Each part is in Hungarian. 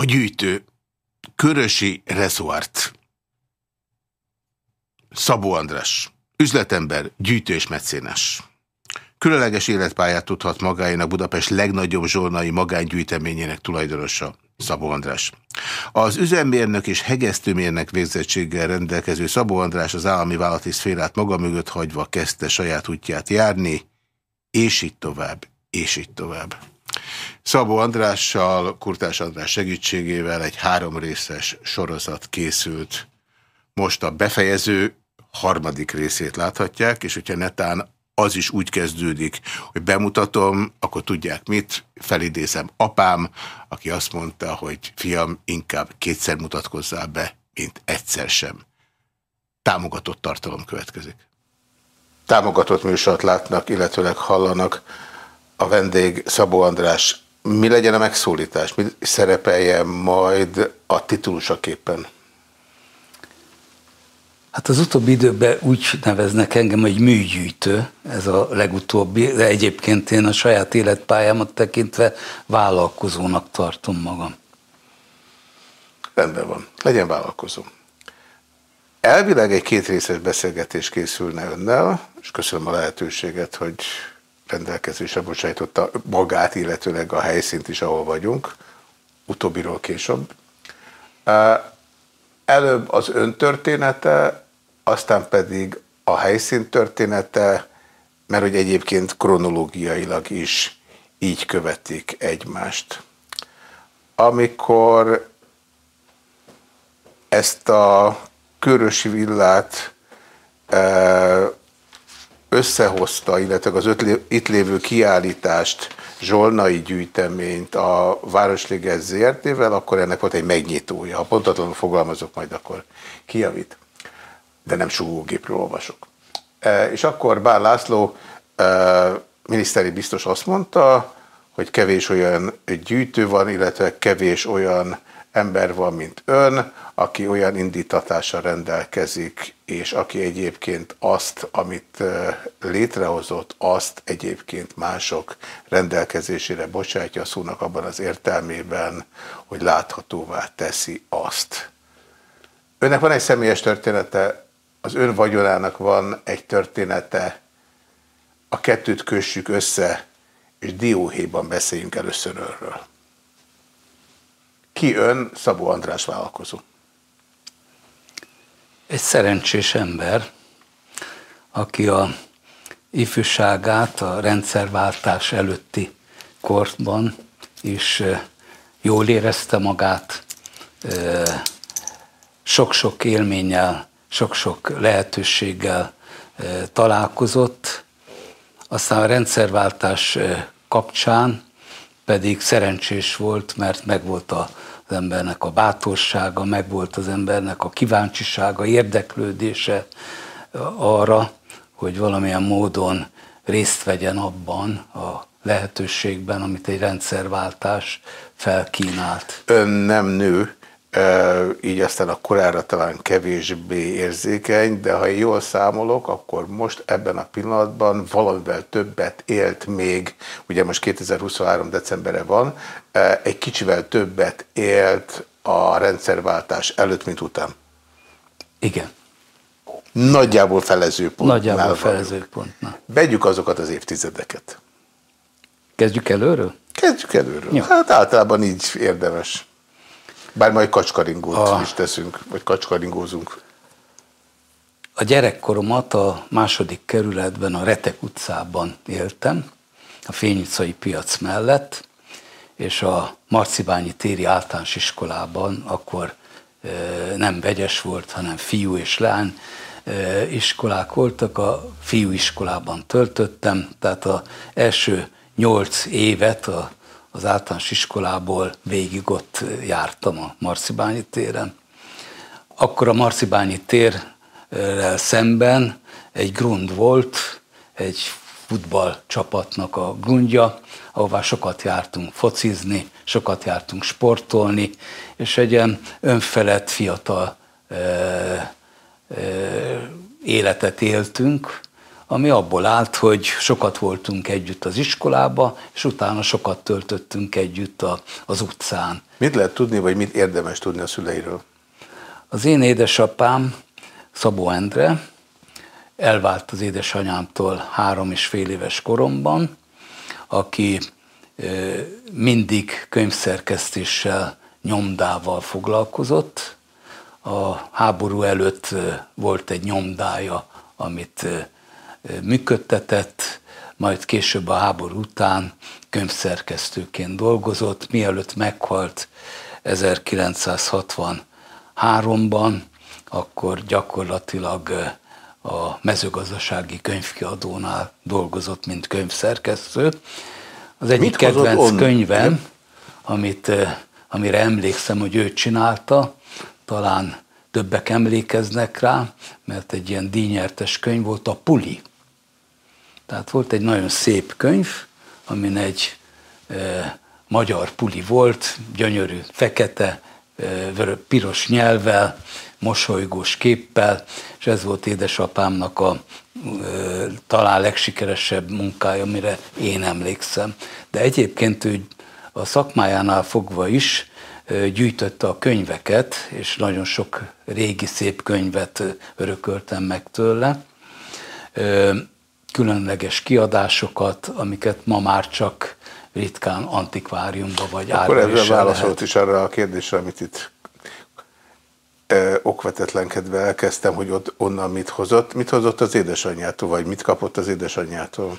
A gyűjtő. Körösi Rezoart. Szabó András. Üzletember, gyűjtő és mecénás. Különleges életpályát tudhat magáénak Budapest legnagyobb zsolnai magángyűjteményének tulajdonosa. Szabó András. Az üzemmérnök és hegesztőmérnek végzettséggel rendelkező Szabó András az állami vállalati szférát maga mögött hagyva kezdte saját útját járni, és így tovább, és így tovább. Szabó Andrással, Kurtás András segítségével egy három részes sorozat készült. Most a befejező harmadik részét láthatják, és hogyha netán az is úgy kezdődik, hogy bemutatom, akkor tudják mit, felidézem apám, aki azt mondta, hogy fiam, inkább kétszer mutatkozzál be, mint egyszer sem. Támogatott tartalom következik. Támogatott műsort látnak, illetőleg hallanak a vendég Szabó András. Mi legyen a megszólítás? Mi szerepeljen majd a titulusaképpen? Hát az utóbbi időben úgy neveznek engem, hogy műgyűjtő, ez a legutóbbi, de egyébként én a saját életpályámat tekintve vállalkozónak tartom magam. Rendben van, legyen vállalkozó. Elvileg egy kétrészes beszélgetés készülne önnel, és köszönöm a lehetőséget, hogy rendelkezésre bocsájtotta magát, illetőleg a helyszínt is, ahol vagyunk, utóbbiról később. Előbb az ön története, aztán pedig a helyszín története, mert hogy egyébként kronológiailag is így követik egymást. Amikor ezt a körösi villát összehozta, illetve az itt lévő kiállítást, Zsolnai gyűjteményt a Városliges ZRT-vel, akkor ennek volt egy megnyitója. Ha pontatlanul fogalmazok, majd akkor kijavít de nem sugógépről olvasok. E, és akkor Bár László e, miniszteri biztos azt mondta, hogy kevés olyan gyűjtő van, illetve kevés olyan ember van, mint ön, aki olyan indítatással rendelkezik, és aki egyébként azt, amit létrehozott, azt egyébként mások rendelkezésére bocsátja a szónak abban az értelmében, hogy láthatóvá teszi azt. Önnek van egy személyes története az ön vagyonának van egy története, a kettőt kössük össze, és dióhéjban beszéljünk először örről. Ki ön, Szabó András vállalkozó? Egy szerencsés ember, aki a ifjúságát a rendszerváltás előtti korban is jól érezte magát, sok-sok élménnyel sok-sok lehetőséggel eh, találkozott, aztán a rendszerváltás kapcsán pedig szerencsés volt, mert megvolt az embernek a bátorsága, megvolt az embernek a kíváncsisága, érdeklődése arra, hogy valamilyen módon részt vegyen abban a lehetőségben, amit egy rendszerváltás felkínált. Ön nem nő, így aztán a korára talán kevésbé érzékeny, de ha jól számolok, akkor most ebben a pillanatban valamivel többet élt még, ugye most 2023 decemberre van, egy kicsivel többet élt a rendszerváltás előtt, mint után. Igen. Nagyjából felezőpont. Nagyjából felezőpontnál. Vegyük azokat az évtizedeket. Kezdjük előről? Kezdjük előről. Jó. Hát általában így érdemes. Bár majd kacskaringót a... is teszünk, vagy kacskaringózunk. A gyerekkoromat a második kerületben, a Retek utcában éltem, a Fényicai piac mellett, és a Marcibányi téri általános iskolában akkor nem vegyes volt, hanem fiú és lány iskolák voltak. A fiú iskolában töltöttem, tehát az első nyolc évet a az általános iskolából végig ott jártam a Marcibányi téren. Akkor a Marcibányi térrel szemben egy grund volt, egy futballcsapatnak a grundja, ahová sokat jártunk focizni, sokat jártunk sportolni, és egy ilyen önfelett fiatal e, e, életet éltünk, ami abból állt, hogy sokat voltunk együtt az iskolába, és utána sokat töltöttünk együtt a, az utcán. Mit lehet tudni, vagy mit érdemes tudni a szüleiről? Az én édesapám, Szabó Endre, elvált az édesanyámtól három és fél éves koromban, aki mindig könyvszerkesztéssel, nyomdával foglalkozott. A háború előtt volt egy nyomdája, amit működtetett, majd később a háború után könyvszerkesztőként dolgozott, mielőtt meghalt 1963-ban, akkor gyakorlatilag a mezőgazdasági könyvkiadónál dolgozott, mint könyvszerkesztő. Az egyik Mit kedvenc könyvem, amit, amire emlékszem, hogy ő csinálta, talán többek emlékeznek rá, mert egy ilyen díjnyertes könyv volt, a Puli. Tehát volt egy nagyon szép könyv, amin egy e, magyar puli volt, gyönyörű, fekete, e, piros nyelvvel, mosolygós képpel, és ez volt édesapámnak a e, talán legsikeresebb munkája, amire én emlékszem. De egyébként ő a szakmájánál fogva is gyűjtötte a könyveket, és nagyon sok régi szép könyvet örököltem meg tőle különleges kiadásokat, amiket ma már csak ritkán antikváriumba vagy Akkor ezzel válaszolt is arra a kérdésre, amit itt e, okvetetlenkedve elkezdtem, hogy ott onnan mit hozott. Mit hozott az édesanyjától, vagy mit kapott az édesanyjától?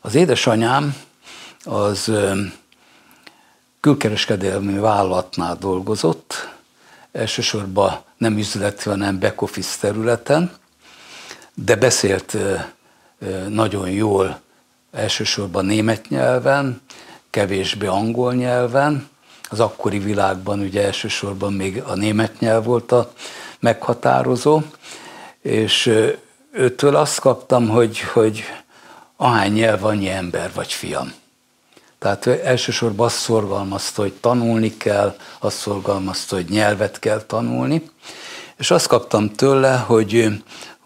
Az édesanyám az külkereskedelmi vállalatnál dolgozott, elsősorban nem üzleti, hanem back-office területen, de beszélt nagyon jól elsősorban német nyelven, kevésbé angol nyelven. Az akkori világban ugye elsősorban még a német nyelv volt a meghatározó, és őtől azt kaptam, hogy, hogy ahány nyelv, annyi ember vagy fiam. Tehát elsősorban azt szorgalmazta, hogy tanulni kell, azt szorgalmazta, hogy nyelvet kell tanulni, és azt kaptam tőle, hogy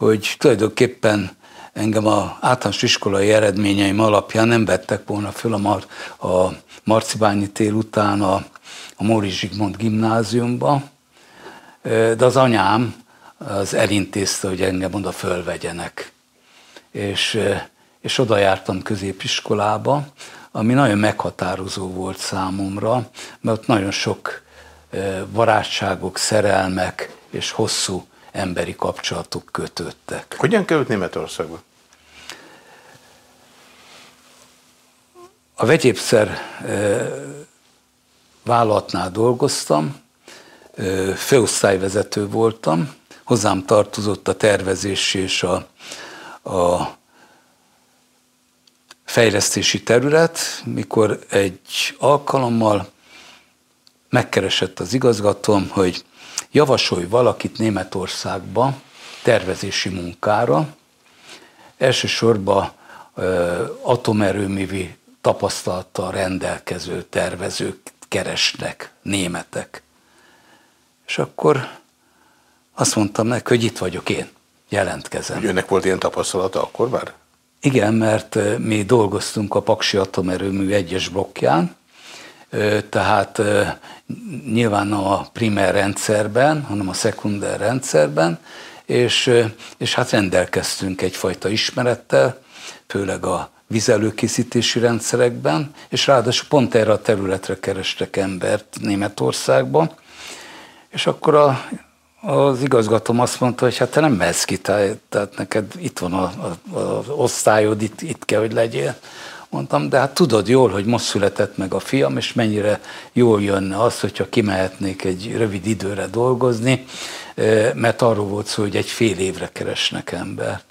hogy tulajdonképpen engem a általános iskolai eredményeim alapján nem vettek volna föl a, Mar- a Marcibányi tél után a, a Móri Zsigmond gimnáziumba, de az anyám az elintézte, hogy engem oda fölvegyenek. És, és oda jártam középiskolába, ami nagyon meghatározó volt számomra, mert ott nagyon sok barátságok, szerelmek és hosszú emberi kapcsolatok kötöttek. Hogyan került Németországba? A vegyépszer vállalatnál dolgoztam, főosztályvezető voltam, hozzám tartozott a tervezés és a, a fejlesztési terület, mikor egy alkalommal megkeresett az igazgatóm, hogy javasolj valakit Németországba tervezési munkára, elsősorban atomerőművi tapasztalattal rendelkező tervezők keresnek, németek. És akkor azt mondtam neki, hogy itt vagyok én, jelentkezem. Hogy önnek volt ilyen tapasztalata akkor már? Igen, mert mi dolgoztunk a Paksi atomerőmű egyes blokkján, tehát nyilván a primer rendszerben, hanem a szekunder rendszerben, és, és hát rendelkeztünk egyfajta ismerettel, főleg a vizelőkészítési rendszerekben, és ráadásul pont erre a területre kerestek embert Németországban, és akkor a, az igazgatóm azt mondta, hogy hát te nem mehetsz ki, tehát neked itt van a, az osztályod, itt, itt kell, hogy legyél. Mondtam, de hát tudod jól, hogy most született meg a fiam, és mennyire jól jönne az, hogyha kimehetnék egy rövid időre dolgozni, mert arról volt szó, hogy egy fél évre keresnek embert.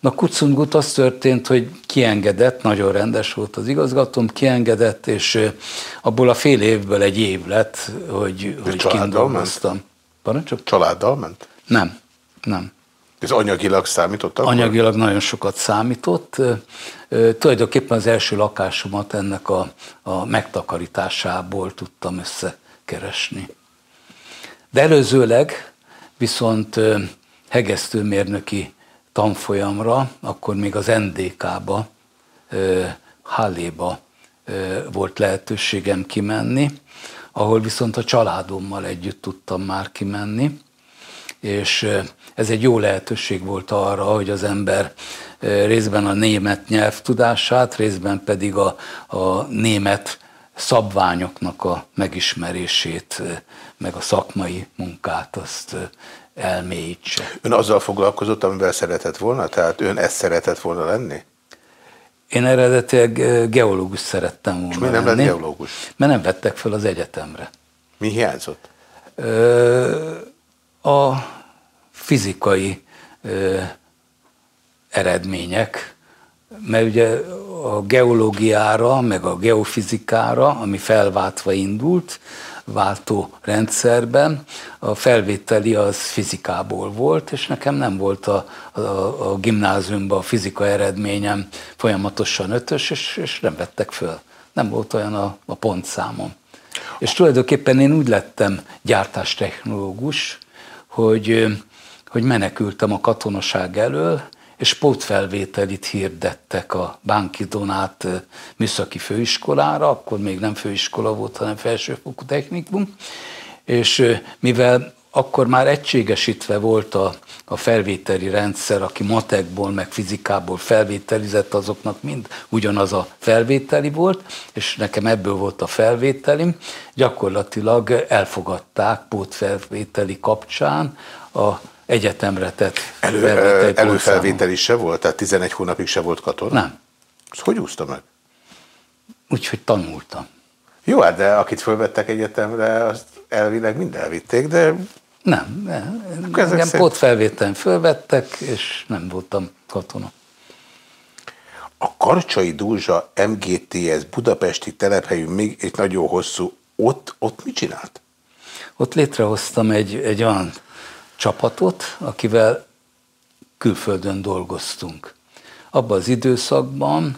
Na Kucungut az történt, hogy kiengedett, nagyon rendes volt az igazgatóm, kiengedett, és abból a fél évből egy év lett, hogy, hogy kint dolgoztam. Családdal ment? Nem, nem. Ez anyagilag számított akkor? Anyagilag nagyon sokat számított. Tulajdonképpen az első lakásomat ennek a, a megtakarításából tudtam összekeresni. De előzőleg viszont hegesztőmérnöki tanfolyamra, akkor még az NDK-ba, Halléba volt lehetőségem kimenni, ahol viszont a családommal együtt tudtam már kimenni, és ez egy jó lehetőség volt arra, hogy az ember részben a német nyelvtudását, részben pedig a, a német szabványoknak a megismerését, meg a szakmai munkát azt elmélyítse. Ön azzal foglalkozott, amivel szeretett volna? Tehát ön ezt szeretett volna lenni? Én eredetileg geológus szerettem volna És mi nem lett geológus? Mert nem vettek fel az egyetemre. Mi hiányzott? A fizikai eredmények, mert ugye a geológiára, meg a geofizikára, ami felváltva indult, váltó rendszerben, a felvételi az fizikából volt, és nekem nem volt a, a, a gimnáziumban a fizika eredményem folyamatosan ötös, és, és nem vettek föl. Nem volt olyan a, a pontszámom. És tulajdonképpen én úgy lettem gyártástechnológus, hogy, hogy menekültem a katonaság elől, és pótfelvételit hirdettek a Bánki Donát műszaki főiskolára, akkor még nem főiskola volt, hanem felsőfokú technikum, és mivel akkor már egységesítve volt a, a felvételi rendszer, aki matekból, meg fizikából felvételizett, azoknak mind ugyanaz a felvételi volt, és nekem ebből volt a felvételim. Gyakorlatilag elfogadták pótfelvételi kapcsán a egyetemre tett Elő, Előfelvétel is se volt? Tehát 11 hónapig se volt katona? Nem. Ezt hogy úszta meg? Úgyhogy tanultam. Jó, hát de akit fölvettek egyetemre, azt elvileg mind elvitték, de... Nem, nem. Engem szerint... pótfelvételen fölvettek, és nem voltam katona. A Karcsai Dúzsa MGTS budapesti telephelyű még egy nagyon hosszú, ott, ott mit csinált? Ott létrehoztam egy, egy olyan csapatot, akivel külföldön dolgoztunk. Abban az időszakban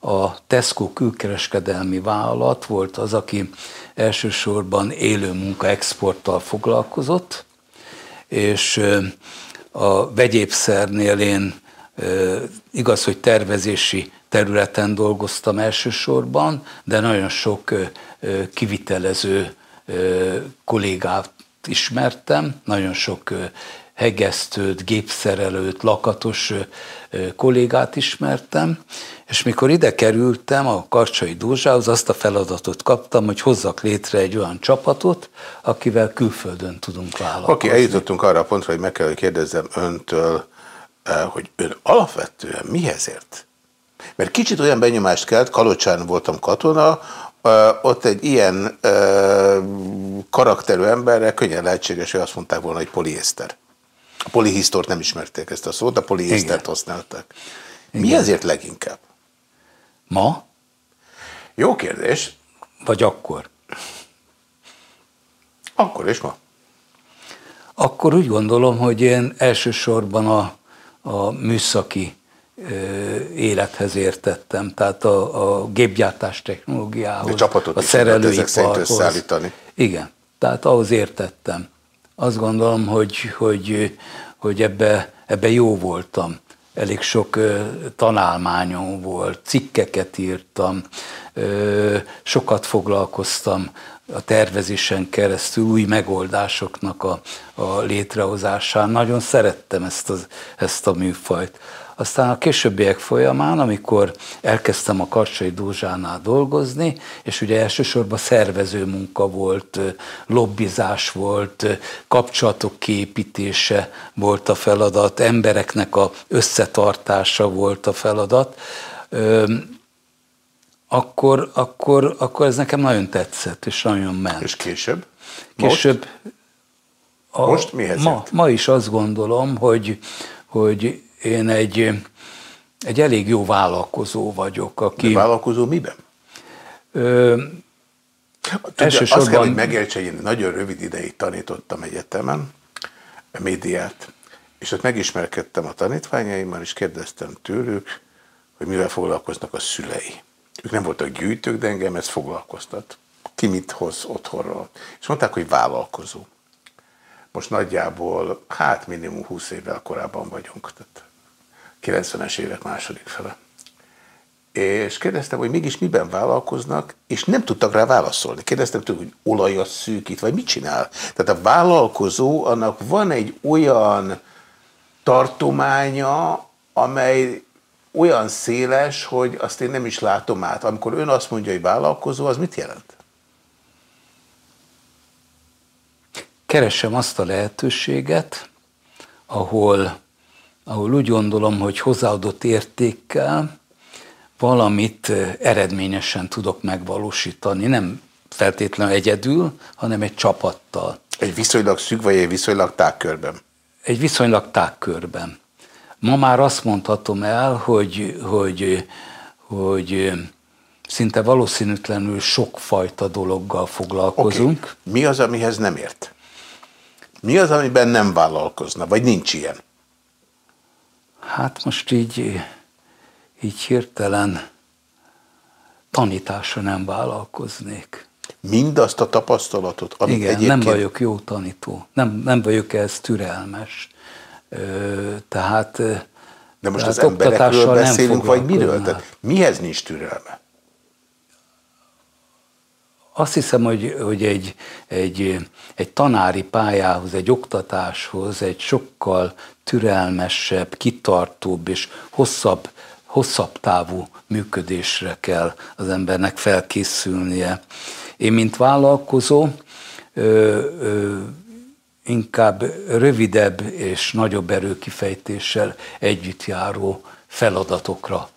a Tesco külkereskedelmi vállalat volt az, aki elsősorban élő munka exporttal foglalkozott, és a vegyépszernél én igaz, hogy tervezési területen dolgoztam elsősorban, de nagyon sok kivitelező kollégát ismertem, nagyon sok hegesztőt, gépszerelőt, lakatos kollégát ismertem, és mikor ide kerültem a Karcsai Dózsához, azt a feladatot kaptam, hogy hozzak létre egy olyan csapatot, akivel külföldön tudunk vállalkozni. Oké, okay, eljutottunk arra a pontra, hogy meg kell, hogy kérdezzem öntől, hogy ön alapvetően mihez ért? Mert kicsit olyan benyomást kelt, Kalocsán voltam katona, ott egy ilyen karakterű emberre könnyen lehetséges, hogy azt mondták volna, hogy poliészter. A polihisztort nem ismerték ezt a szót, a poliésztert használták. Mi Igen. ezért leginkább? Ma? Jó kérdés. Vagy akkor? Akkor és ma. Akkor úgy gondolom, hogy én elsősorban a, a műszaki élethez értettem, tehát a, a gépgyártás technológiához, csapatot a szerelőiparhoz. Igen, tehát ahhoz értettem. Azt gondolom, hogy, hogy, hogy ebbe, ebbe jó voltam. Elég sok tanálmányom volt, cikkeket írtam, sokat foglalkoztam a tervezésen keresztül új megoldásoknak a, a létrehozásán. Nagyon szerettem ezt, az, ezt a műfajt. Aztán a későbbiek folyamán, amikor elkezdtem a Karsai Dózsánál dolgozni, és ugye elsősorban szervező munka volt, lobbizás volt, kapcsolatok képítése volt a feladat, embereknek a összetartása volt a feladat, akkor, akkor, akkor ez nekem nagyon tetszett, és nagyon ment. És később? Később a, Most mihez ma, ma is azt gondolom, hogy, hogy én egy, egy elég jó vállalkozó vagyok. Aki, De vállalkozó miben? Ö, Tudja, elsősorban... Azt kell, hogy megértse, én nagyon rövid ideig tanítottam egyetemen, a médiát, és ott megismerkedtem a tanítványaimmal, és kérdeztem tőlük, hogy mivel foglalkoznak a szülei. Ők nem voltak gyűjtők, de engem ez foglalkoztat. Ki mit hoz otthonról. És mondták, hogy vállalkozó. Most nagyjából, hát minimum 20 évvel korábban vagyunk. Tehát 90-es évek második fele. és kérdeztem, hogy mégis miben vállalkoznak, és nem tudtak rá válaszolni. Kérdeztem tőle, hogy olajat szűkít, vagy mit csinál. Tehát a vállalkozó, annak van egy olyan tartománya, amely olyan széles, hogy azt én nem is látom át. Amikor ön azt mondja, hogy vállalkozó, az mit jelent? Keresem azt a lehetőséget, ahol, ahol úgy gondolom, hogy hozzáadott értékkel valamit eredményesen tudok megvalósítani. Nem feltétlenül egyedül, hanem egy csapattal. Egy viszonylag szűk, vagy egy viszonylag tágkörben? Egy viszonylag tágkörben. Ma már azt mondhatom el, hogy, hogy, hogy szinte valószínűtlenül sokfajta dologgal foglalkozunk. Okay. Mi az, amihez nem ért? Mi az, amiben nem vállalkozna, vagy nincs ilyen? Hát most így, így hirtelen tanításra nem vállalkoznék. Mindazt a tapasztalatot, amit Igen, egyébként... nem vagyok jó tanító, nem, nem vagyok ez türelmes. Ö, tehát De most tehát az emberekről beszélünk, vagy miről? Tehát mihez nincs türelme? Azt hiszem, hogy, hogy egy, egy, egy tanári pályához, egy oktatáshoz egy sokkal türelmesebb, kitartóbb és hosszabb, hosszabb távú működésre kell az embernek felkészülnie. Én, mint vállalkozó, ö, ö, inkább rövidebb és nagyobb erőkifejtéssel együtt járó feladatokra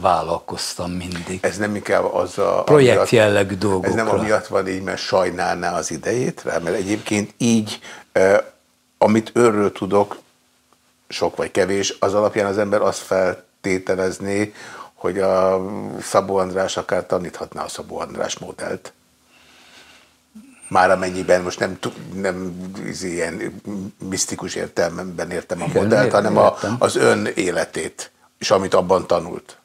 vállalkoztam mindig. Ez nem inkább az a... Projekt amiatt, jellegű dolgokra. Ez nem amiatt van így, mert sajnálná az idejét rá, mert egyébként így, amit őről tudok, sok vagy kevés, az alapján az ember azt feltételezné, hogy a Szabó András akár taníthatná a Szabó András modellt. Már amennyiben most nem, nem ilyen misztikus értelmemben értem a modellt, hanem a, az ön életét és amit abban tanult?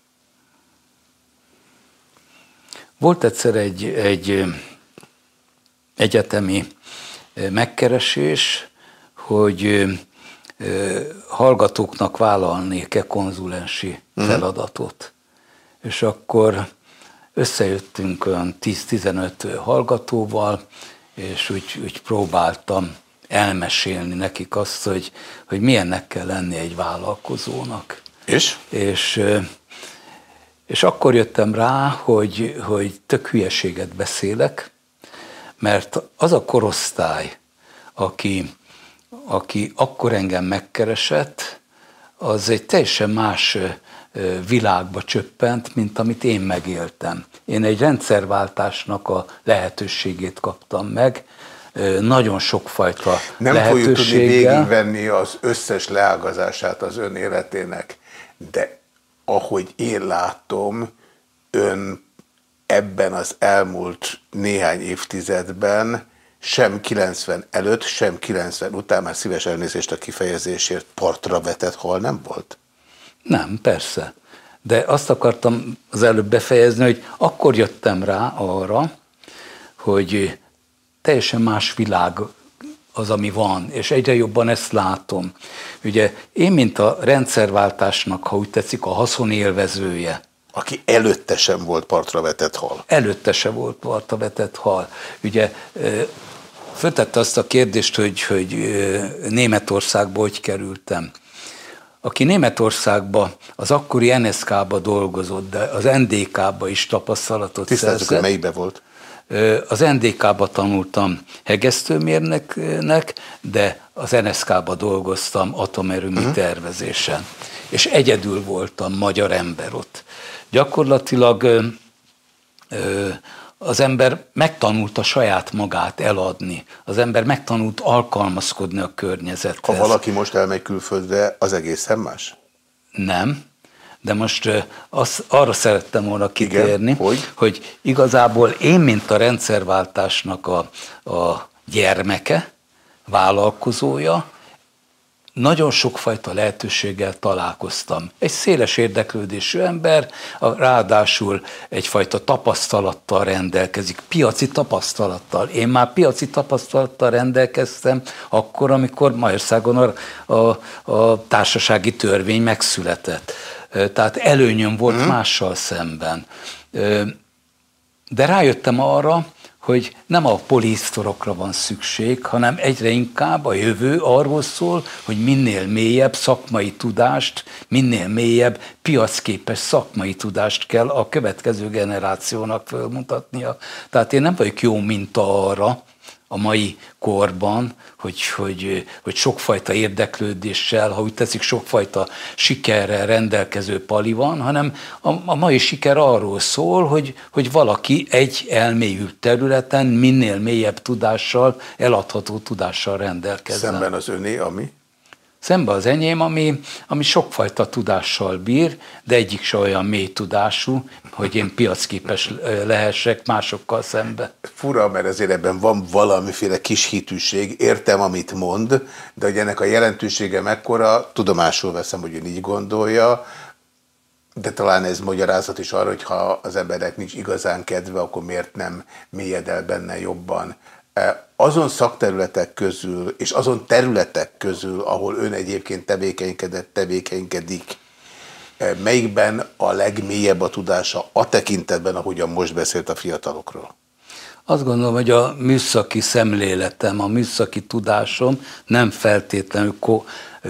Volt egyszer egy, egy egyetemi megkeresés, hogy hallgatóknak vállalnék-e konzulensi uh-huh. feladatot. És akkor összejöttünk olyan 10-15 hallgatóval, és úgy, úgy próbáltam elmesélni nekik azt, hogy, hogy milyennek kell lenni egy vállalkozónak. És? És, és akkor jöttem rá, hogy, hogy tök hülyeséget beszélek, mert az a korosztály, aki, aki akkor engem megkeresett, az egy teljesen más világba csöppent, mint amit én megéltem. Én egy rendszerváltásnak a lehetőségét kaptam meg, nagyon sokfajta Nem fogjuk tudni végigvenni az összes leágazását az ön életének, de ahogy én látom, ön ebben az elmúlt néhány évtizedben sem 90 előtt, sem 90 után, már szíves elnézést a kifejezésért, partra vetett hal nem volt? Nem, persze. De azt akartam az előbb befejezni, hogy akkor jöttem rá arra, hogy teljesen más világ az, ami van, és egyre jobban ezt látom. Ugye én, mint a rendszerváltásnak, ha úgy tetszik, a haszonélvezője, aki előtte sem volt partra vetett hal. Előtte sem volt partra vetett hal. Ugye föltette azt a kérdést, hogy, hogy Németországba hogy kerültem. Aki Németországba, az akkori NSK-ba dolgozott, de az NDK-ba is tapasztalatot Tisztázzuk, szerzett. hogy melyikbe volt? Az NDK-ba tanultam hegesztőmérnöknek, de az NSK-ba dolgoztam atomerőmű uh-huh. tervezésen. És egyedül voltam magyar ember ott. Gyakorlatilag az ember megtanulta saját magát eladni. Az ember megtanult alkalmazkodni a környezethez. Ha valaki most elmegy külföldre, az egészen más? Nem de most az, arra szerettem volna kitérni, Igen, hogy? hogy igazából én, mint a rendszerváltásnak a, a gyermeke, vállalkozója, nagyon sokfajta lehetőséggel találkoztam. Egy széles érdeklődésű ember, ráadásul egyfajta tapasztalattal rendelkezik, piaci tapasztalattal. Én már piaci tapasztalattal rendelkeztem akkor, amikor Magyarországon a, a, a társasági törvény megszületett tehát előnyöm volt hmm. mással szemben. De rájöttem arra, hogy nem a polisztorokra van szükség, hanem egyre inkább a jövő arról szól, hogy minél mélyebb szakmai tudást, minél mélyebb piacképes szakmai tudást kell a következő generációnak felmutatnia. Tehát én nem vagyok jó minta arra, a mai korban, hogy, hogy, hogy sokfajta érdeklődéssel, ha úgy teszik, sokfajta sikerrel rendelkező pali van, hanem a, a mai siker arról szól, hogy, hogy valaki egy elmélyült területen minél mélyebb tudással, eladható tudással rendelkezzen. Szemben az öné, ami? Szembe az enyém, ami, ami sokfajta tudással bír, de egyik se olyan mély tudású, hogy én piacképes lehessek másokkal szembe. Fura, mert azért ebben van valamiféle kis hitűség, értem, amit mond, de hogy ennek a jelentősége mekkora, tudomásul veszem, hogy ön így gondolja, de talán ez magyarázat is arra, hogy ha az emberek nincs igazán kedve, akkor miért nem mélyed el benne jobban. E, azon szakterületek közül, és azon területek közül, ahol ön egyébként tevékenykedett, tevékenykedik, e, melyikben a legmélyebb a tudása a tekintetben, ahogyan most beszélt a fiatalokról? Azt gondolom, hogy a műszaki szemléletem, a műszaki tudásom nem feltétlenül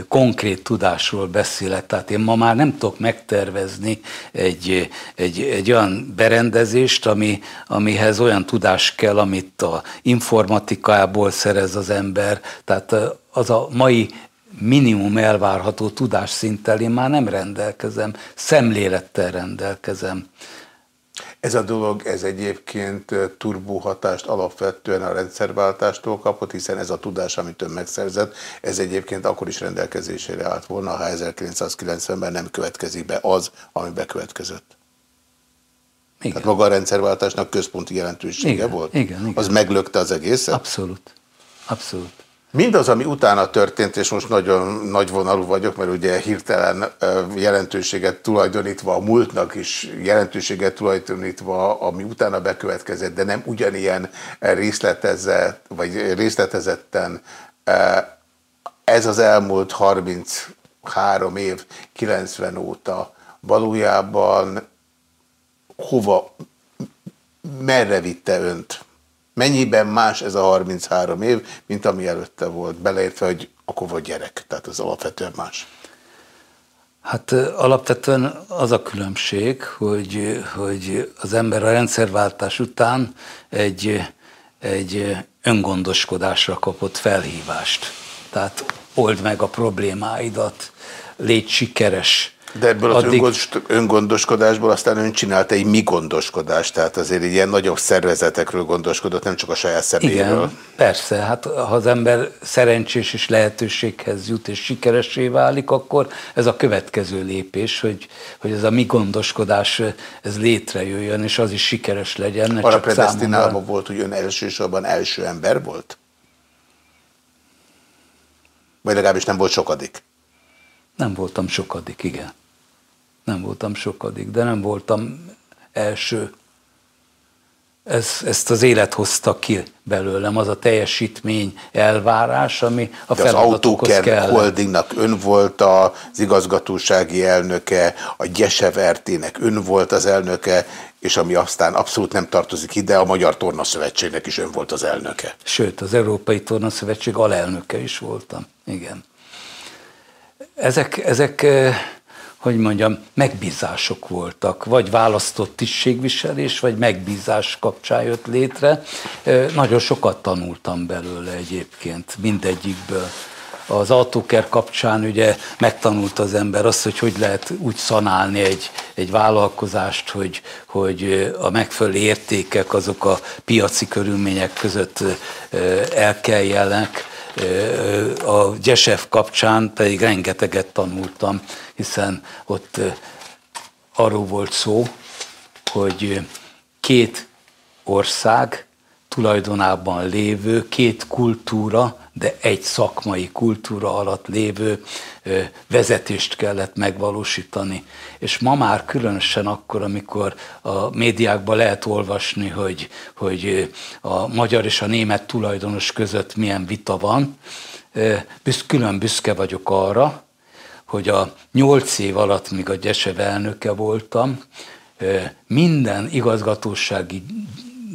konkrét tudásról beszélek. Tehát én ma már nem tudok megtervezni egy, egy, egy olyan berendezést, ami, amihez olyan tudás kell, amit a informatikából szerez az ember. Tehát az a mai minimum elvárható tudásszinttel én már nem rendelkezem, szemlélettel rendelkezem. Ez a dolog, ez egyébként turbóhatást alapvetően a rendszerváltástól kapott, hiszen ez a tudás, amit ön megszerzett, ez egyébként akkor is rendelkezésére állt volna, ha 1990-ben nem következik be az, ami bekövetkezett. Igen. Tehát maga a rendszerváltásnak központi jelentősége igen, volt? Igen, igen. Az meglökte az egészet? Abszolút. Abszolút. Mindaz, ami utána történt, és most nagyon nagy vonalú vagyok, mert ugye hirtelen jelentőséget tulajdonítva a múltnak is, jelentőséget tulajdonítva, ami utána bekövetkezett, de nem ugyanilyen részletezett, vagy részletezetten ez az elmúlt 33 év, 90 óta valójában hova, merre vitte önt? Mennyiben más ez a 33 év, mint ami előtte volt, beleértve, hogy akkor volt gyerek, tehát az alapvetően más. Hát alapvetően az a különbség, hogy, hogy az ember a rendszerváltás után egy, egy öngondoskodásra kapott felhívást. Tehát old meg a problémáidat, légy sikeres, de ebből addig... az öngondoskodásból aztán ön csinálta egy mi gondoskodást, tehát azért ilyen nagyobb szervezetekről gondoskodott, nem csak a saját személyről. Igen, persze, hát ha az ember szerencsés és lehetőséghez jut és sikeressé válik, akkor ez a következő lépés, hogy, hogy ez a mi gondoskodás ez létrejöjjön, és az is sikeres legyen. Arra predestinálva volt, hogy ön elsősorban első ember volt? Vagy legalábbis nem volt sokadik? Nem voltam sokadik, igen nem voltam sokadik, de nem voltam első. Ez, ezt az élet hozta ki belőlem, az a teljesítmény elvárás, ami a de feladatokhoz az kell. Holdingnak ön volt az igazgatósági elnöke, a Gyesev RT-nek ön volt az elnöke, és ami aztán abszolút nem tartozik ide, a Magyar Torna Szövetségnek is ön volt az elnöke. Sőt, az Európai Torna Szövetség alelnöke is voltam, igen. Ezek, ezek hogy mondjam, megbízások voltak, vagy választott tisztségviselés, vagy megbízás kapcsán jött létre. Nagyon sokat tanultam belőle egyébként, mindegyikből. Az autóker kapcsán ugye megtanult az ember azt, hogy hogy lehet úgy szanálni egy, egy vállalkozást, hogy, hogy a megfelelő értékek azok a piaci körülmények között elkeljenek, a Gyesev kapcsán pedig rengeteget tanultam, hiszen ott arról volt szó, hogy két ország tulajdonában lévő két kultúra, de egy szakmai kultúra alatt lévő vezetést kellett megvalósítani. És ma már különösen akkor, amikor a médiákban lehet olvasni, hogy, hogy a magyar és a német tulajdonos között milyen vita van, külön büszke vagyok arra, hogy a nyolc év alatt, míg a Gyesev elnöke voltam, minden igazgatósági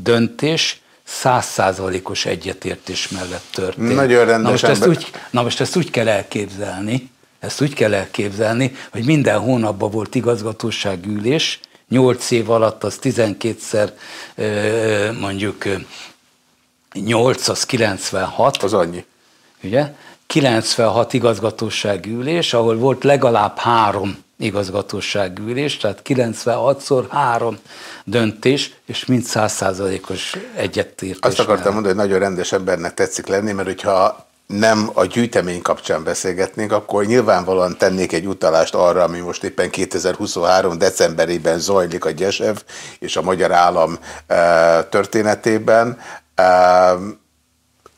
döntés százszázalékos egyetértés mellett történt. Nagyon rendes na most, ezt úgy, na most ezt úgy kell elképzelni, ezt úgy kell elképzelni, hogy minden hónapban volt igazgatósági ülés, 8 év alatt az 12-szer mondjuk 8 az 96. Az annyi. Ugye? 96 igazgatósági ülés, ahol volt legalább három igazgatósági ülés, tehát 96-szor három döntés, és mind százszázalékos egyetértés. Azt akartam mondani, hogy nagyon rendes embernek tetszik lenni, mert hogyha nem a gyűjtemény kapcsán beszélgetnénk, akkor nyilvánvalóan tennék egy utalást arra, ami most éppen 2023. decemberében zajlik a Gyesev és a Magyar Állam e, történetében, e,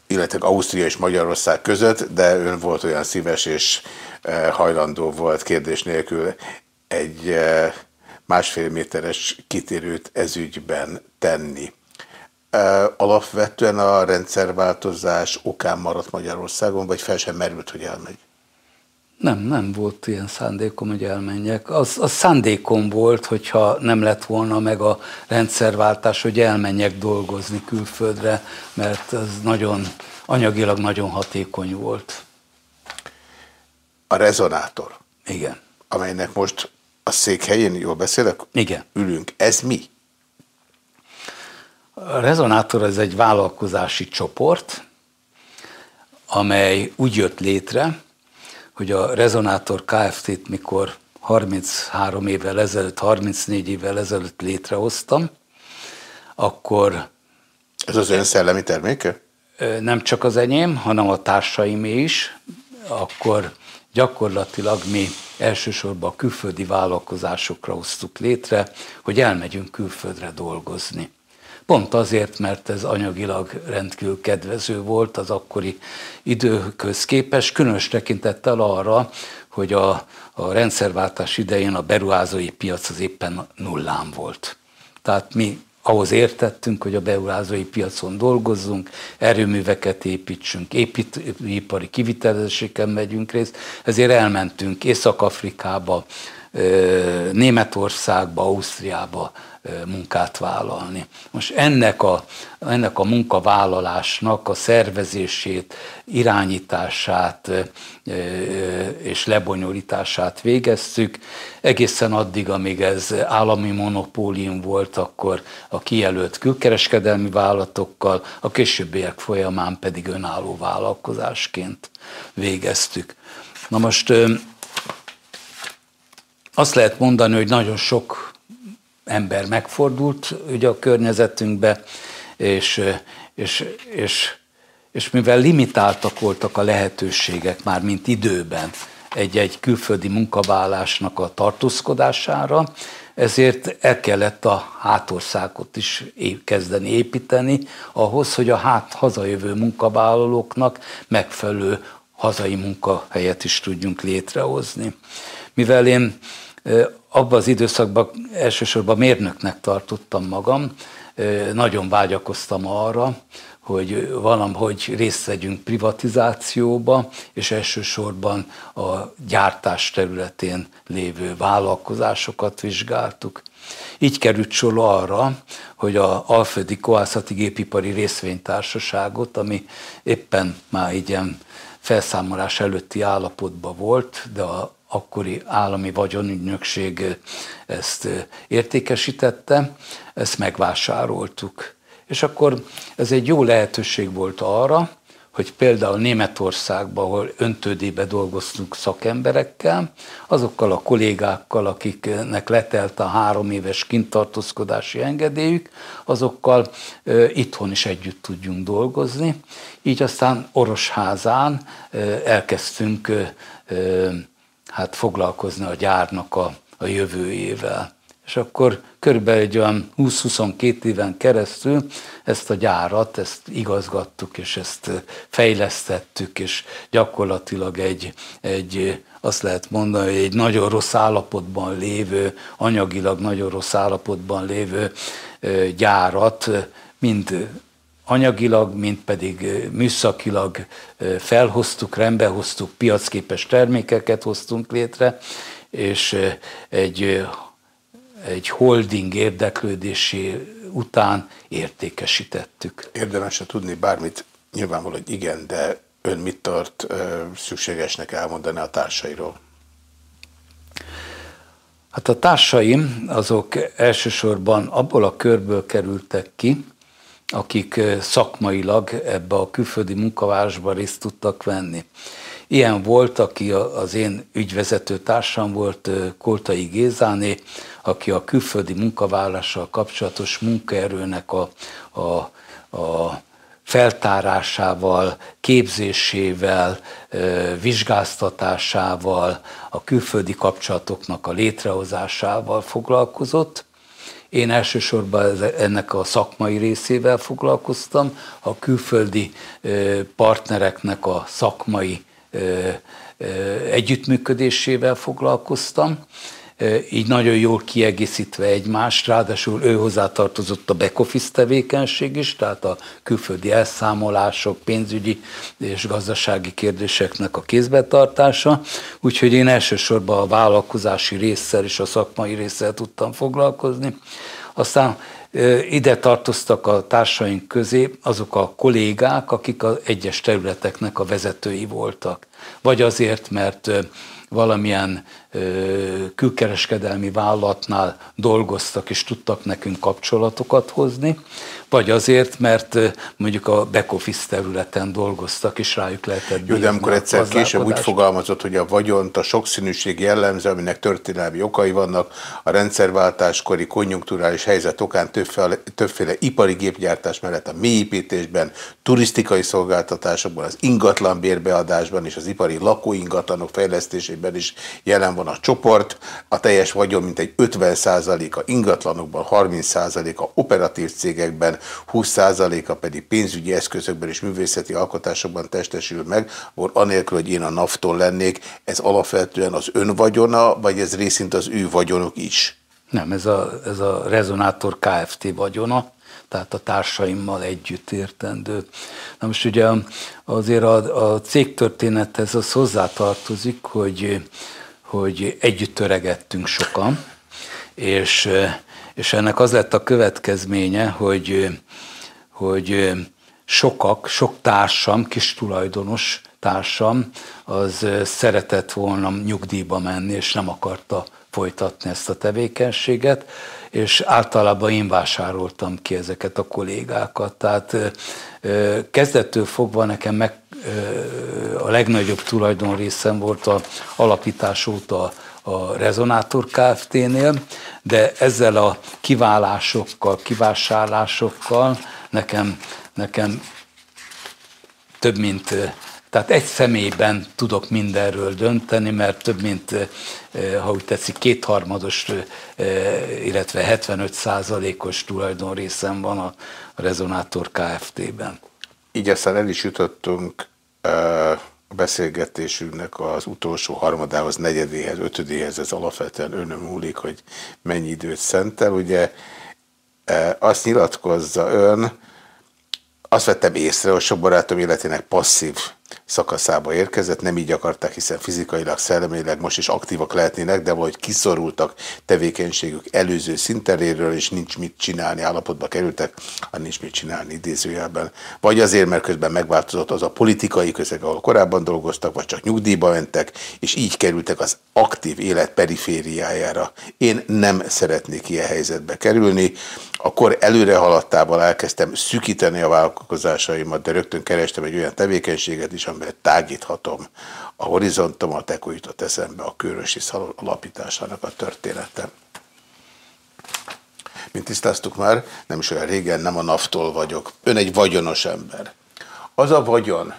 illetve Ausztria és Magyarország között, de ön volt olyan szíves és e, hajlandó volt kérdés nélkül egy másfél méteres kitérőt ezügyben tenni alapvetően a rendszerváltozás okán maradt Magyarországon, vagy fel sem merült, hogy elmegy? Nem, nem volt ilyen szándékom, hogy elmenjek. Az, az szándékom volt, hogyha nem lett volna meg a rendszerváltás, hogy elmenjek dolgozni külföldre, mert ez nagyon, anyagilag nagyon hatékony volt. A rezonátor. Igen. Amelynek most a székhelyén, jól beszélek? Igen. Ülünk. Ez mi? A rezonátor ez egy vállalkozási csoport, amely úgy jött létre, hogy a Rezonátor Kft-t mikor 33 évvel ezelőtt, 34 évvel ezelőtt létrehoztam, akkor... Ez az ön szellemi terméke? Nem csak az enyém, hanem a társaimé is. Akkor gyakorlatilag mi elsősorban a külföldi vállalkozásokra hoztuk létre, hogy elmegyünk külföldre dolgozni. Pont azért, mert ez anyagilag rendkívül kedvező volt az akkori időköz képest, különös tekintettel arra, hogy a, a rendszerváltás idején a beruházói piac az éppen nullán volt. Tehát mi ahhoz értettünk, hogy a beruházói piacon dolgozzunk, erőműveket építsünk, építőipari kivitelezéseken megyünk részt, ezért elmentünk Észak-Afrikába, Németországba, Ausztriába munkát vállalni. Most ennek a, ennek a munkavállalásnak a szervezését, irányítását és lebonyolítását végeztük. Egészen addig, amíg ez állami monopólium volt, akkor a kijelölt külkereskedelmi vállalatokkal, a későbbiek folyamán pedig önálló vállalkozásként végeztük. Na most azt lehet mondani, hogy nagyon sok ember megfordult ugye a környezetünkbe, és, és, és, és mivel limitáltak voltak a lehetőségek már mint időben egy-egy külföldi munkavállásnak a tartózkodására, ezért el kellett a hátországot is kezdeni építeni ahhoz, hogy a hát hazajövő munkavállalóknak megfelelő hazai munkahelyet is tudjunk létrehozni. Mivel én abban az időszakban elsősorban mérnöknek tartottam magam, nagyon vágyakoztam arra, hogy valahogy részt vegyünk privatizációba, és elsősorban a gyártás területén lévő vállalkozásokat vizsgáltuk. Így került sor arra, hogy a Alföldi Koászati Gépipari Részvénytársaságot, ami éppen már ilyen felszámolás előtti állapotban volt, de a akkori állami vagyonügynökség ezt értékesítette, ezt megvásároltuk. És akkor ez egy jó lehetőség volt arra, hogy például Németországban, ahol öntődébe dolgoztunk szakemberekkel, azokkal a kollégákkal, akiknek letelt a három éves kintartózkodási engedélyük, azokkal e, itthon is együtt tudjunk dolgozni. Így aztán Orosházán e, elkezdtünk e, hát foglalkozni a gyárnak a, a jövőjével. És akkor körülbelül egy olyan 20-22 éven keresztül ezt a gyárat, ezt igazgattuk, és ezt fejlesztettük, és gyakorlatilag egy, egy azt lehet mondani, hogy egy nagyon rossz állapotban lévő, anyagilag nagyon rossz állapotban lévő gyárat mind anyagilag, mint pedig műszakilag felhoztuk, rendbehoztuk, piacképes termékeket hoztunk létre, és egy, egy holding érdeklődési után értékesítettük. Érdemes tudni bármit, nyilvánvaló, hogy igen, de ön mit tart szükségesnek elmondani a társairól? Hát a társaim azok elsősorban abból a körből kerültek ki, akik szakmailag ebbe a külföldi munkavállalásba részt tudtak venni. Ilyen volt, aki az én ügyvezető társam volt, Koltai Gézáné, aki a külföldi munkavállalással kapcsolatos munkaerőnek a, a, a feltárásával, képzésével, vizsgáztatásával, a külföldi kapcsolatoknak a létrehozásával foglalkozott. Én elsősorban ennek a szakmai részével foglalkoztam, a külföldi partnereknek a szakmai együttműködésével foglalkoztam, így nagyon jól kiegészítve egymást, ráadásul ő hozzátartozott a back office tevékenység is, tehát a külföldi elszámolások, pénzügyi és gazdasági kérdéseknek a kézbetartása, úgyhogy én elsősorban a vállalkozási résszel és a szakmai résszel tudtam foglalkozni. Aztán ide tartoztak a társaink közé azok a kollégák, akik az egyes területeknek a vezetői voltak. Vagy azért, mert valamilyen külkereskedelmi vállalatnál dolgoztak és tudtak nekünk kapcsolatokat hozni, vagy azért, mert mondjuk a back office területen dolgoztak, és rájuk lehetett Jó, de amikor egyszer később úgy fogalmazott, hogy a vagyont a sokszínűség jellemző, aminek történelmi okai vannak, a rendszerváltáskori konjunkturális helyzet okán többféle, többféle ipari gépgyártás mellett a mélyépítésben, turisztikai szolgáltatásokban, az ingatlan bérbeadásban és az ipari lakóingatlanok fejlesztésében is jelen van a csoport, a teljes vagyon mintegy 50%-a ingatlanokban, 30%-a operatív cégekben, 20%-a pedig pénzügyi eszközökben és művészeti alkotásokban testesül meg, akkor anélkül, hogy én a naftól lennék, ez alapvetően az ön vagyona, vagy ez részint az ő vagyonok is? Nem, ez a, ez a Rezonátor Kft. vagyona, tehát a társaimmal együtt értendő. Na most ugye azért a, a cégtörténethez az hozzátartozik, hogy, hogy együtt töregettünk sokan, és és ennek az lett a következménye, hogy, hogy sokak, sok társam, kis tulajdonos társam, az szeretett volna nyugdíjba menni, és nem akarta folytatni ezt a tevékenységet, és általában én vásároltam ki ezeket a kollégákat. Tehát kezdettől fogva nekem meg a legnagyobb tulajdonrészem volt a alapítás óta a Rezonátor Kft-nél, de ezzel a kiválásokkal, kivásárlásokkal nekem, nekem több mint, tehát egy személyben tudok mindenről dönteni, mert több mint, ha úgy tetszik, kétharmados, illetve 75 százalékos tulajdonrészem van a Rezonátor Kft-ben. Így aztán el is jutottunk beszélgetésünknek az utolsó harmadához, negyedéhez, ötödéhez, ez alapvetően önöm múlik, hogy mennyi időt szentel. Ugye e, azt nyilatkozza ön, azt vettem észre, hogy sok barátom életének passzív szakaszába érkezett, nem így akarták, hiszen fizikailag, szellemileg most is aktívak lehetnének, de valahogy kiszorultak tevékenységük előző szinteréről, és nincs mit csinálni, állapotba kerültek, a nincs mit csinálni idézőjelben. Vagy azért, mert közben megváltozott az a politikai közeg, ahol korábban dolgoztak, vagy csak nyugdíjba mentek, és így kerültek az aktív élet perifériájára. Én nem szeretnék ilyen helyzetbe kerülni, akkor előre haladtával elkezdtem szükíteni a vállalkozásaimat, de rögtön kerestem egy olyan tevékenységet is, amivel tágíthatom a horizontomat, ekkor jutott eszembe a Kőrösi Szalon alapításának a története. Mint tisztáztuk már, nem is olyan régen, nem a naftól vagyok. Ön egy vagyonos ember. Az a vagyon,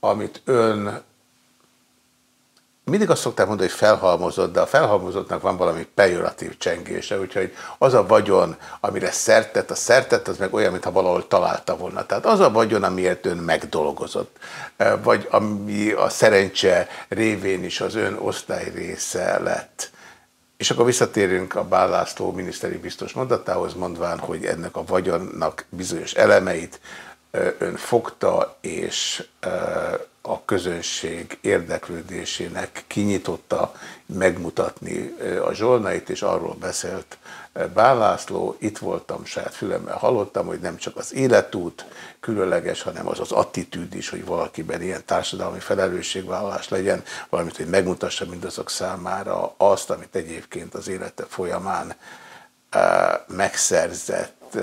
amit ön mindig azt szokták mondani, hogy felhalmozott, de a felhalmozottnak van valami pejoratív csengése, úgyhogy az a vagyon, amire szertett, a szertett az meg olyan, mintha valahol találta volna. Tehát az a vagyon, amiért ön megdolgozott, e, vagy ami a szerencse révén is az ön osztály része lett. És akkor visszatérünk a Bálászló miniszteri biztos mondatához, mondván, hogy ennek a vagyonnak bizonyos elemeit ön fogta és a közönség érdeklődésének kinyitotta megmutatni a zsolnait, és arról beszélt Bálászló, itt voltam, saját fülemmel hallottam, hogy nem csak az életút különleges, hanem az az attitűd is, hogy valakiben ilyen társadalmi felelősségvállalás legyen, valamint, hogy megmutassa mindazok számára azt, amit egyébként az élete folyamán megszerzett,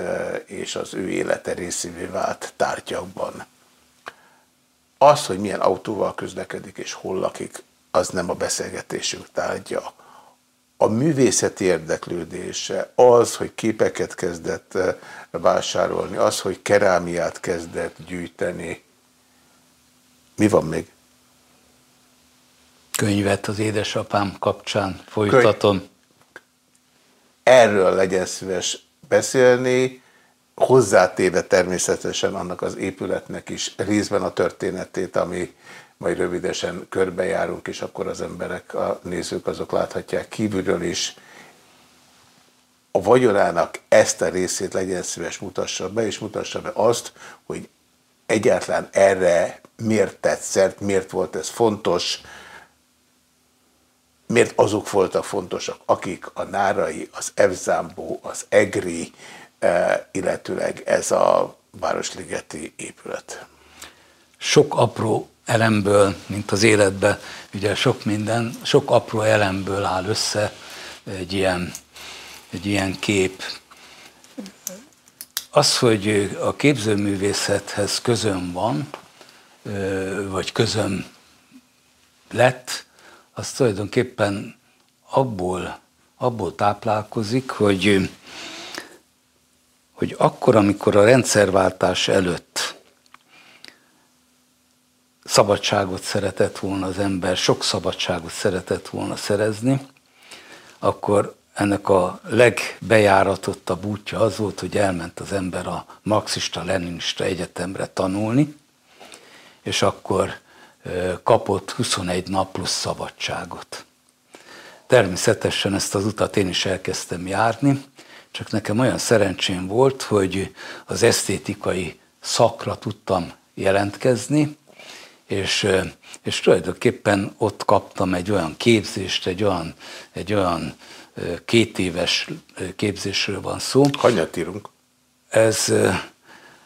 és az ő élete részévé vált tárgyakban. Az, hogy milyen autóval közlekedik és hol lakik, az nem a beszélgetésünk tárgya. A művészeti érdeklődése, az, hogy képeket kezdett vásárolni, az, hogy kerámiát kezdett gyűjteni. Mi van még? Könyvet az édesapám kapcsán folytatom. Könyv. Erről legyen szíves beszélni, hozzátéve természetesen annak az épületnek is részben a történetét, ami majd rövidesen körbejárunk, és akkor az emberek, a nézők azok láthatják kívülről is. A vagyonának ezt a részét legyen szíves mutassa be, és mutassa be azt, hogy egyáltalán erre miért tetszett, miért volt ez fontos, miért azok voltak fontosak, akik a Nárai, az Evzámbó, az Egri, illetőleg ez a Városligeti épület? Sok apró elemből, mint az életben, ugye sok minden, sok apró elemből áll össze egy ilyen, egy ilyen kép. Az, hogy a képzőművészethez közön van, vagy közön lett, az tulajdonképpen abból, abból táplálkozik, hogy hogy akkor, amikor a rendszerváltás előtt szabadságot szeretett volna az ember, sok szabadságot szeretett volna szerezni, akkor ennek a legbejáratottabb útja az volt, hogy elment az ember a marxista-leninista egyetemre tanulni, és akkor kapott 21 nap plusz szabadságot. Természetesen ezt az utat én is elkezdtem járni, csak nekem olyan szerencsém volt, hogy az esztétikai szakra tudtam jelentkezni, és, és tulajdonképpen ott kaptam egy olyan képzést, egy olyan, egy olyan két éves képzésről van szó. Hanyat írunk? Ez,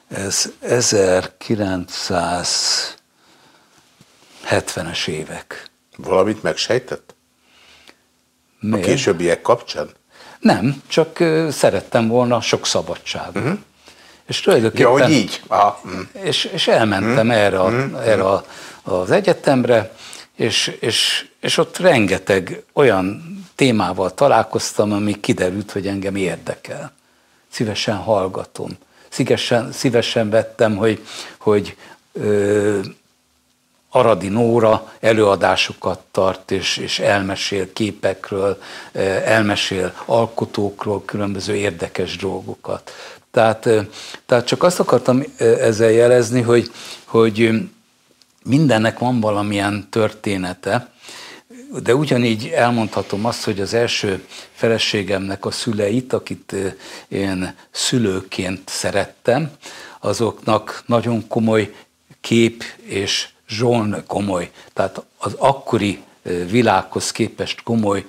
ez 1970-es évek. Valamit megsejtett? Miért? A későbbiek kapcsán? Nem, csak szerettem volna sok szabadságot. Uh-huh. És tulajdonképpen... Ja, hogy így. Ah, mm. és, és elmentem mm. erre, a, mm. erre a, az egyetemre, és, és, és ott rengeteg olyan témával találkoztam, ami kiderült, hogy engem érdekel. Szívesen hallgatom. Szívesen, szívesen vettem, hogy, hogy ö, Aradi Nóra előadásokat tart, és, és elmesél képekről, eh, elmesél alkotókról, különböző érdekes dolgokat. Tehát, eh, tehát csak azt akartam eh, ezzel jelezni, hogy, hogy mindennek van valamilyen története, de ugyanígy elmondhatom azt, hogy az első feleségemnek a szüleit, akit én szülőként szerettem, azoknak nagyon komoly kép és zsoln komoly, tehát az akkori világhoz képest komoly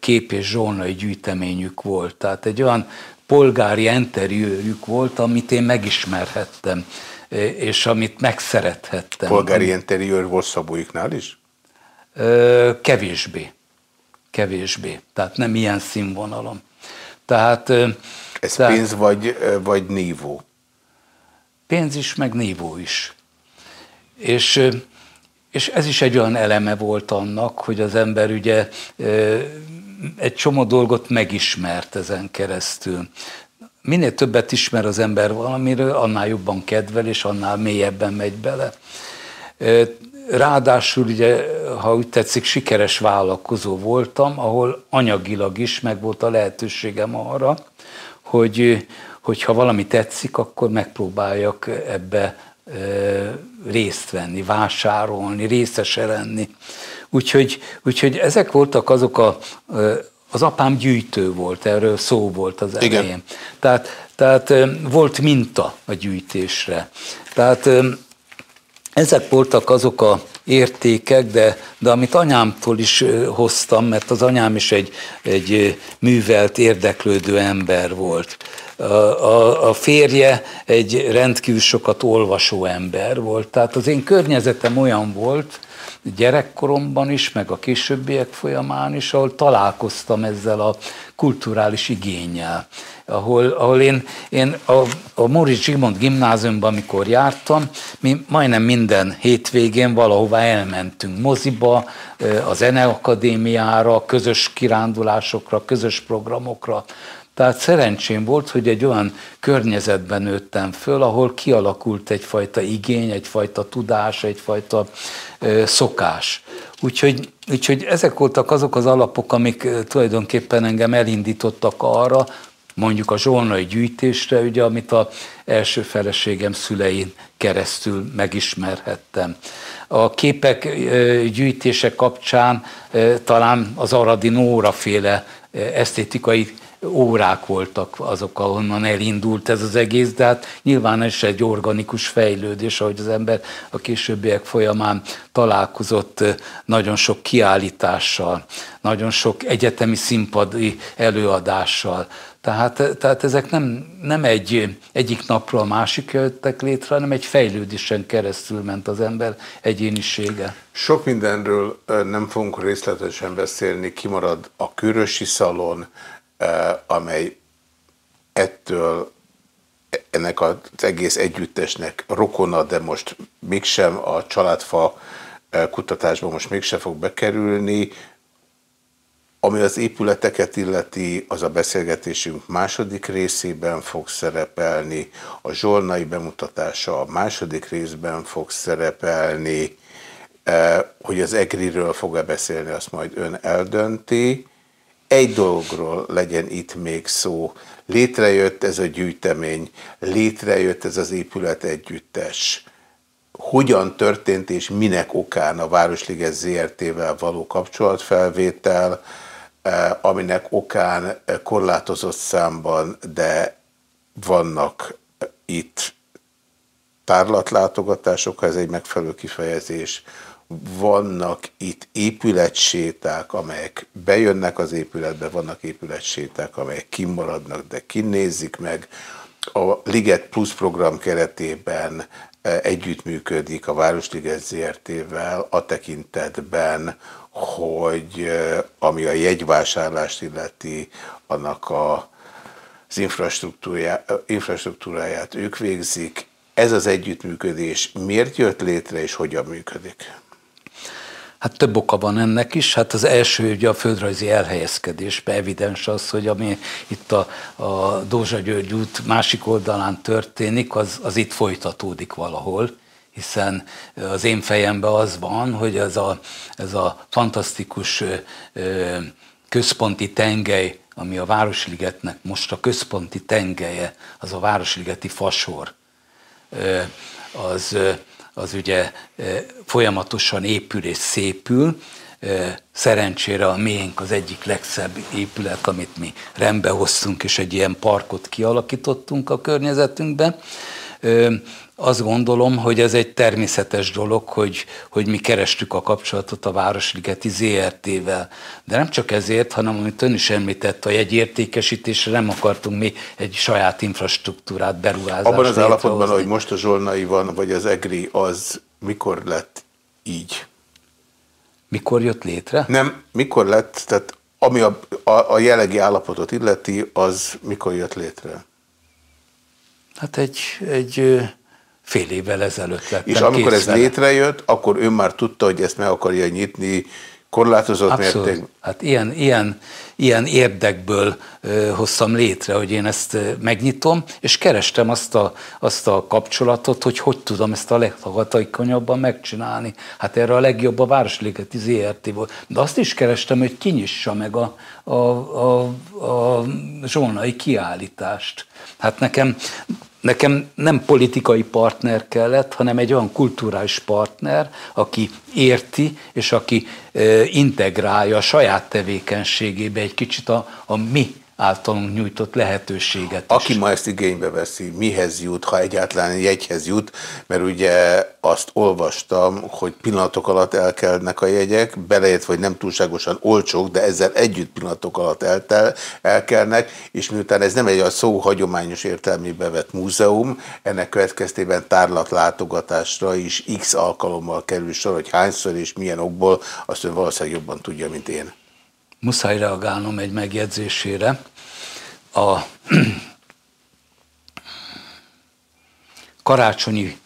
kép és zsolnai gyűjteményük volt. Tehát egy olyan polgári interjújük volt, amit én megismerhettem, és amit megszerethettem. Polgári interjúr volt Szabóiknál is? Kevésbé. Kevésbé. Tehát nem ilyen színvonalom. Tehát, Ez tehát, pénz vagy, vagy nívó? Pénz is, meg nívó is. És, és ez is egy olyan eleme volt annak, hogy az ember ugye egy csomó dolgot megismert ezen keresztül. Minél többet ismer az ember valamiről, annál jobban kedvel, és annál mélyebben megy bele. Ráadásul ugye, ha úgy tetszik, sikeres vállalkozó voltam, ahol anyagilag is meg volt a lehetőségem arra, hogy, hogyha valami tetszik, akkor megpróbáljak ebbe részt venni, vásárolni, részese lenni. Úgyhogy, úgyhogy ezek voltak azok a, az apám gyűjtő volt, erről szó volt az elején. Igen. Tehát, tehát volt minta a gyűjtésre. Tehát ezek voltak azok a értékek, de, de amit anyámtól is hoztam, mert az anyám is egy, egy művelt, érdeklődő ember volt. A, a, férje egy rendkívül sokat olvasó ember volt, tehát az én környezetem olyan volt, gyerekkoromban is, meg a későbbiek folyamán is, ahol találkoztam ezzel a kulturális igényel. Ahol, ahol én, én a, a Moritz Zsigmond gimnáziumban, amikor jártam, mi majdnem minden hétvégén valahová elmentünk moziba, a Zeneakadémiára, közös kirándulásokra, közös programokra, tehát szerencsém volt, hogy egy olyan környezetben nőttem föl, ahol kialakult egyfajta igény, egyfajta tudás, egyfajta ö, szokás. Úgyhogy, úgyhogy ezek voltak azok az alapok, amik tulajdonképpen engem elindítottak arra, mondjuk a zsolnai gyűjtésre, ugye, amit a első feleségem szülein keresztül megismerhettem. A képek gyűjtése kapcsán talán az Aradi Nóra féle esztétikai órák voltak azok, ahonnan elindult ez az egész, de hát nyilván ez egy organikus fejlődés, ahogy az ember a későbbiek folyamán találkozott nagyon sok kiállítással, nagyon sok egyetemi színpadi előadással. Tehát, tehát ezek nem, nem egy, egyik napról a másik jöttek létre, hanem egy fejlődésen keresztül ment az ember egyénisége. Sok mindenről nem fogunk részletesen beszélni, kimarad a Körösi Szalon, amely ettől ennek az egész együttesnek rokona, de most mégsem a családfa kutatásban most mégsem fog bekerülni. Ami az épületeket illeti, az a beszélgetésünk második részében fog szerepelni, a zsolnai bemutatása a második részben fog szerepelni, hogy az EGRI-ről fog-e beszélni, azt majd ön eldönti egy dologról legyen itt még szó. Létrejött ez a gyűjtemény, létrejött ez az épület együttes. Hogyan történt és minek okán a Városliget ZRT-vel való kapcsolatfelvétel, eh, aminek okán korlátozott számban, de vannak itt tárlatlátogatások, ha ez egy megfelelő kifejezés, vannak itt épületséták, amelyek bejönnek az épületbe, vannak épületséták, amelyek kimaradnak, de kinézik meg. A Liget Plus program keretében e, együttműködik a Városliget ZRT-vel a tekintetben, hogy e, ami a jegyvásárlást illeti, annak a, az infrastruktúráját ők végzik. Ez az együttműködés miért jött létre és hogyan működik? Hát több oka van ennek is. Hát az első ugye a földrajzi elhelyezkedésbe evidens az, hogy ami itt a, a Dózsa György út másik oldalán történik, az, az itt folytatódik valahol hiszen az én fejemben az van, hogy ez a, ez a fantasztikus központi tengely, ami a Városligetnek most a központi tengelye, az a Városligeti fasor, az az ugye e, folyamatosan épül és szépül. E, szerencsére a miénk az egyik legszebb épület, amit mi rendbe hoztunk, és egy ilyen parkot kialakítottunk a környezetünkben azt gondolom, hogy ez egy természetes dolog, hogy, hogy mi kerestük a kapcsolatot a Városligeti ZRT-vel. De nem csak ezért, hanem amit ön is említett, a jegyértékesítésre nem akartunk mi egy saját infrastruktúrát, beruházást Abban az állapotban, hogy most a Zsolnai van, vagy az EGRI, az mikor lett így? Mikor jött létre? Nem, mikor lett, tehát ami a, a, a jellegi állapotot illeti, az mikor jött létre? Hát egy, egy fél évvel ezelőtt lettem És amikor ez létrejött, akkor ő már tudta, hogy ezt meg akarja nyitni korlátozott Abszolút. mérték. Hát ilyen, ilyen, ilyen érdekből ö, hoztam létre, hogy én ezt megnyitom, és kerestem azt a, azt a kapcsolatot, hogy hogy tudom ezt a leghatékonyabban megcsinálni. Hát erre a legjobb a Városligeti ZRT volt. De azt is kerestem, hogy kinyissa meg a, a, a, a zsolnai kiállítást. Hát nekem nekem nem politikai partner kellett, hanem egy olyan kulturális partner, aki érti, és aki integrálja a saját tevékenységébe egy kicsit a, a mi általunk nyújtott lehetőséget Aki is. ma ezt igénybe veszi, mihez jut, ha egyáltalán jegyhez jut, mert ugye azt olvastam, hogy pillanatok alatt elkelnek a jegyek, belejött, vagy nem túlságosan olcsók, de ezzel együtt pillanatok alatt eltel, elkelnek, és miután ez nem egy a szó hagyományos értelmébe vett múzeum, ennek következtében tárlatlátogatásra is x alkalommal kerül sor, hogy hányszor és milyen okból, azt ön valószínűleg jobban tudja, mint én. Muszáj reagálnom egy megjegyzésére a karácsonyi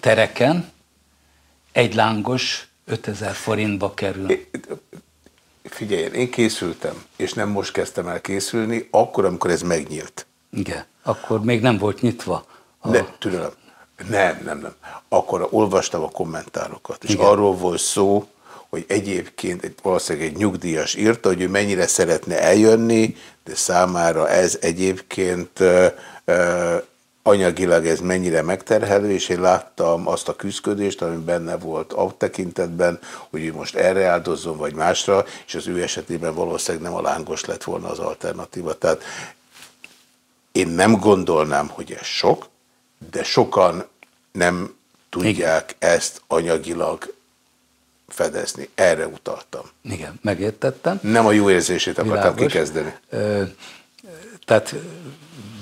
tereken egy lángos 5000 forintba kerül. Figyelj, én készültem, és nem most kezdtem el készülni, akkor, amikor ez megnyílt. Igen, akkor még nem volt nyitva. A... Ne, tudom. Nem, nem, nem. Akkor olvastam a kommentárokat, és Igen. arról volt szó, hogy egyébként egy, valószínűleg egy nyugdíjas írta, hogy ő mennyire szeretne eljönni, de számára ez egyébként anyagilag ez mennyire megterhelő, és én láttam azt a küzdködést, ami benne volt a tekintetben, hogy ő most erre áldozzon, vagy másra, és az ő esetében valószínűleg nem a lángos lett volna az alternatíva. Tehát én nem gondolnám, hogy ez sok, de sokan nem tudják Igen. ezt anyagilag fedezni. Erre utaltam. Igen, megértettem. Nem a jó érzését akartam Világos. kikezdeni. Ö, tehát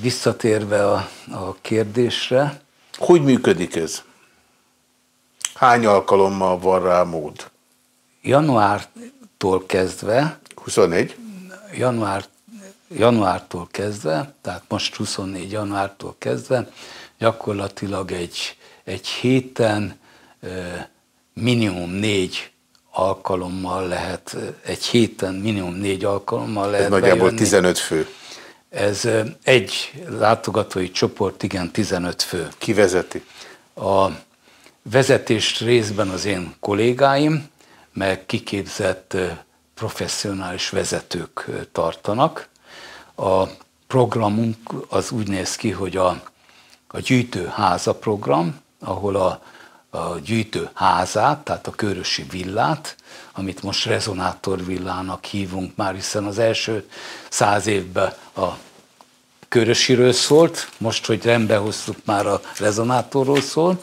visszatérve a, a kérdésre. Hogy működik ez? Hány alkalommal van rá mód? Januártól kezdve. 24? Január, januártól kezdve, tehát most 24 januártól kezdve, gyakorlatilag egy, egy héten minimum négy alkalommal lehet, egy héten minimum négy alkalommal lehet Ez nagyjából bejönni. 15 fő. Ez egy látogatói csoport, igen, 15 fő. Ki vezeti? A vezetést részben az én kollégáim, meg kiképzett professzionális vezetők tartanak. A programunk az úgy néz ki, hogy a, a gyűjtőháza program, ahol a a gyűjtő házát, tehát a körösi villát, amit most rezonátorvillának hívunk már, hiszen az első száz évben a körösiről szólt, most, hogy rendbe hoztuk, már a rezonátorról szól,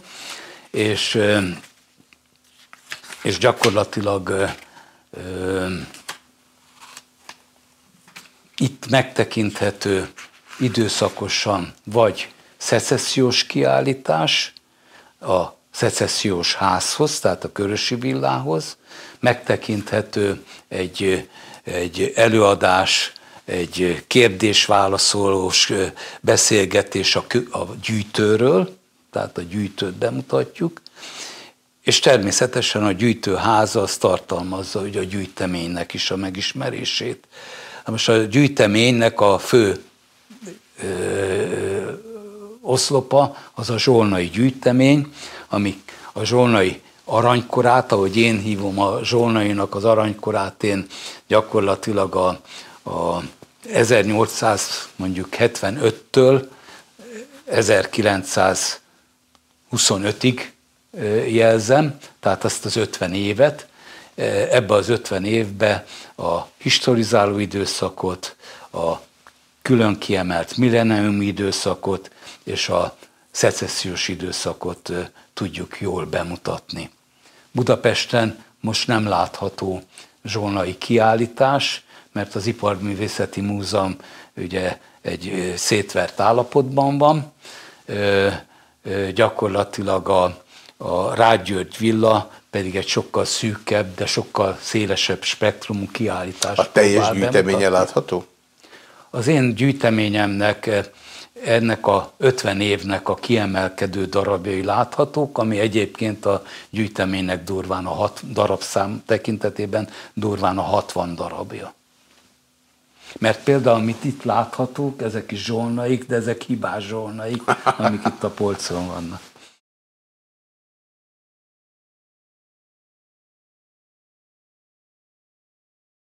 és, és gyakorlatilag itt megtekinthető időszakosan vagy szecessziós kiállítás, a szecessziós házhoz, tehát a Körösi villához, megtekinthető egy, egy előadás, egy kérdés-válaszolós beszélgetés a, a gyűjtőről, tehát a gyűjtőt bemutatjuk, és természetesen a gyűjtőháza az tartalmazza ugye a gyűjteménynek is a megismerését. Most a gyűjteménynek a fő ö, oszlopa az a zsolnai gyűjtemény, ami a zsolnai aranykorát, ahogy én hívom a zsolnainak az aranykorát, én gyakorlatilag a, a 1800 mondjuk 75-től 1925-ig jelzem, tehát azt az 50 évet. Ebbe az 50 évbe a historizáló időszakot, a külön kiemelt millennium időszakot és a szecessziós időszakot tudjuk jól bemutatni. Budapesten most nem látható zsolnai kiállítás, mert az Iparművészeti Múzeum ugye egy szétvert állapotban van, gyakorlatilag a, a Rágygyörgy villa pedig egy sokkal szűkebb, de sokkal szélesebb spektrumú kiállítás. A teljes gyűjteménye látható? Az én gyűjteményemnek ennek a 50 évnek a kiemelkedő darabjai láthatók, ami egyébként a gyűjteménynek durván a hat darabszám tekintetében durván a 60 darabja. Mert például, amit itt láthatók, ezek is zsolnaik, de ezek hibás zsolnaik, amik itt a polcon vannak.